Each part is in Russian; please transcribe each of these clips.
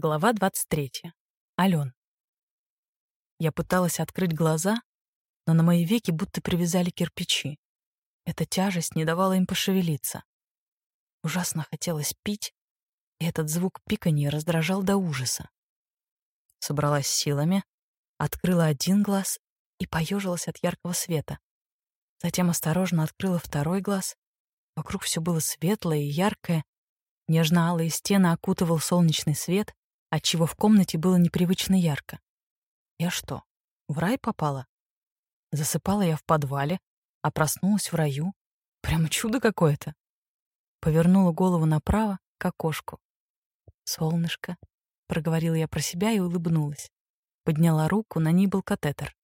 Глава 23. Ален. Я пыталась открыть глаза, но на мои веки будто привязали кирпичи. Эта тяжесть не давала им пошевелиться. Ужасно хотелось пить, и этот звук пиканья раздражал до ужаса. Собралась силами, открыла один глаз и поежилась от яркого света. Затем осторожно открыла второй глаз. Вокруг все было светлое и яркое. Нежно-алые стены окутывал солнечный свет, отчего в комнате было непривычно ярко. Я что, в рай попала? Засыпала я в подвале, а проснулась в раю. Прямо чудо какое-то. Повернула голову направо, к окошку. «Солнышко», — проговорила я про себя и улыбнулась. Подняла руку, на ней был катетер.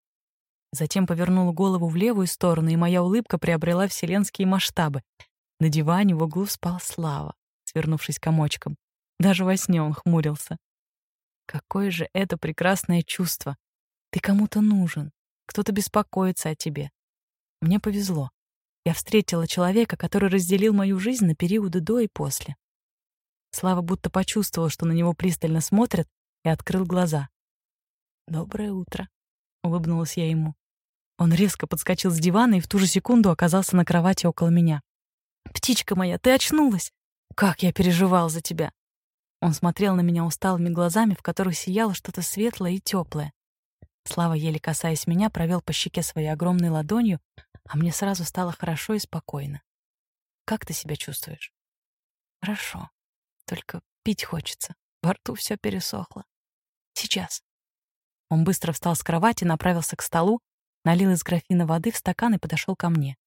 Затем повернула голову в левую сторону, и моя улыбка приобрела вселенские масштабы. На диване в углу спал Слава, свернувшись комочком. Даже во сне он хмурился. Какое же это прекрасное чувство! Ты кому-то нужен, кто-то беспокоится о тебе. Мне повезло. Я встретила человека, который разделил мою жизнь на периоды до и после. Слава будто почувствовал, что на него пристально смотрят, и открыл глаза. «Доброе утро», — улыбнулась я ему. Он резко подскочил с дивана и в ту же секунду оказался на кровати около меня. «Птичка моя, ты очнулась! Как я переживал за тебя!» Он смотрел на меня усталыми глазами, в которых сияло что-то светлое и теплое. Слава, еле касаясь меня, провел по щеке своей огромной ладонью, а мне сразу стало хорошо и спокойно. «Как ты себя чувствуешь?» «Хорошо. Только пить хочется. Во рту все пересохло. Сейчас». Он быстро встал с кровати, направился к столу, налил из графина воды в стакан и подошел ко мне.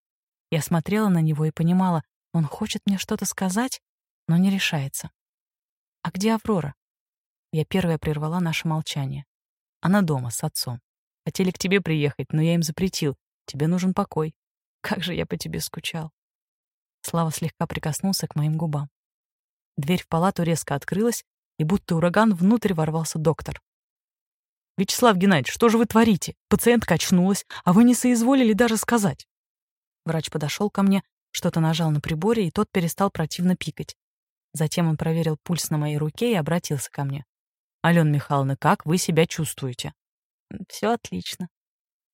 Я смотрела на него и понимала, он хочет мне что-то сказать, но не решается. «А где Аврора?» Я первая прервала наше молчание. «Она дома, с отцом. Хотели к тебе приехать, но я им запретил. Тебе нужен покой. Как же я по тебе скучал». Слава слегка прикоснулся к моим губам. Дверь в палату резко открылась, и будто ураган внутрь ворвался доктор. «Вячеслав Геннадьевич, что же вы творите? Пациентка очнулась, а вы не соизволили даже сказать». Врач подошел ко мне, что-то нажал на приборе, и тот перестал противно пикать. Затем он проверил пульс на моей руке и обратился ко мне. «Алена Михайловна, как вы себя чувствуете?» «Все отлично».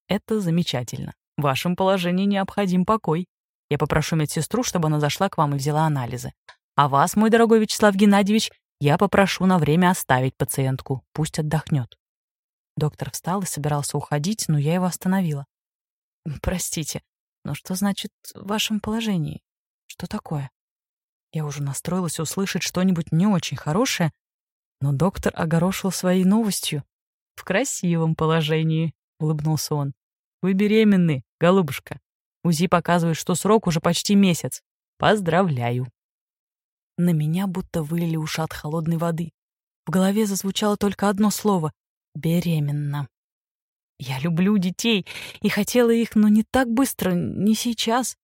«Это замечательно. В вашем положении необходим покой. Я попрошу медсестру, чтобы она зашла к вам и взяла анализы. А вас, мой дорогой Вячеслав Геннадьевич, я попрошу на время оставить пациентку. Пусть отдохнет». Доктор встал и собирался уходить, но я его остановила. «Простите, но что значит в вашем положении? Что такое?» Я уже настроилась услышать что-нибудь не очень хорошее, но доктор огорошил своей новостью. «В красивом положении», — улыбнулся он. «Вы беременны, голубушка. УЗИ показывает, что срок уже почти месяц. Поздравляю». На меня будто вылили ушат холодной воды. В голове зазвучало только одно слово — «беременна». Я люблю детей и хотела их, но не так быстро, не сейчас.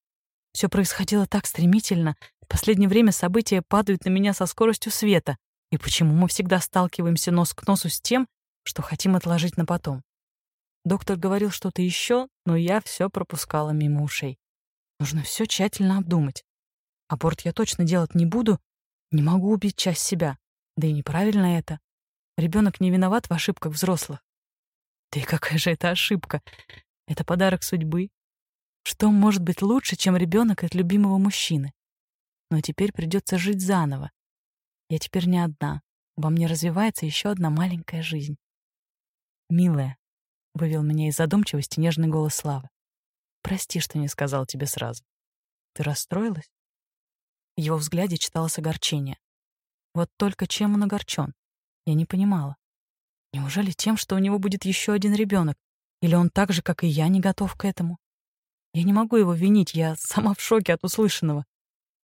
Все происходило так стремительно, последнее время события падают на меня со скоростью света. И почему мы всегда сталкиваемся нос к носу с тем, что хотим отложить на потом? Доктор говорил что-то еще, но я все пропускала мимо ушей. Нужно все тщательно обдумать. Аборт я точно делать не буду, не могу убить часть себя. Да и неправильно это. Ребенок не виноват в ошибках взрослых. Да и какая же это ошибка? Это подарок судьбы. Что может быть лучше, чем ребенок от любимого мужчины? Но теперь придется жить заново. Я теперь не одна. Во мне развивается еще одна маленькая жизнь. «Милая», — вывел меня из задумчивости нежный голос Славы. «Прости, что не сказал тебе сразу. Ты расстроилась?» В его взгляде читалось огорчение. Вот только чем он огорчен? Я не понимала. Неужели тем, что у него будет еще один ребенок? Или он так же, как и я, не готов к этому? Я не могу его винить, я сама в шоке от услышанного.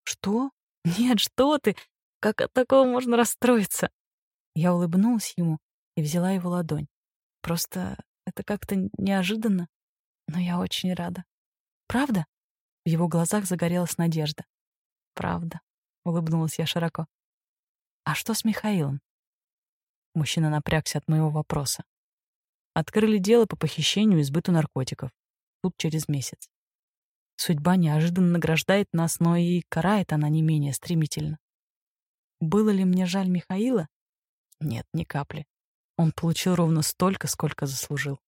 «Что? Нет, что ты? Как от такого можно расстроиться?» Я улыбнулась ему и взяла его ладонь. Просто это как-то неожиданно, но я очень рада. «Правда?» В его глазах загорелась надежда. «Правда», — улыбнулась я широко. «А что с Михаилом?» Мужчина напрягся от моего вопроса. Открыли дело по похищению и сбыту наркотиков. Тут через месяц. Судьба неожиданно награждает нас, но и карает она не менее стремительно. Было ли мне жаль Михаила? Нет, ни капли. Он получил ровно столько, сколько заслужил.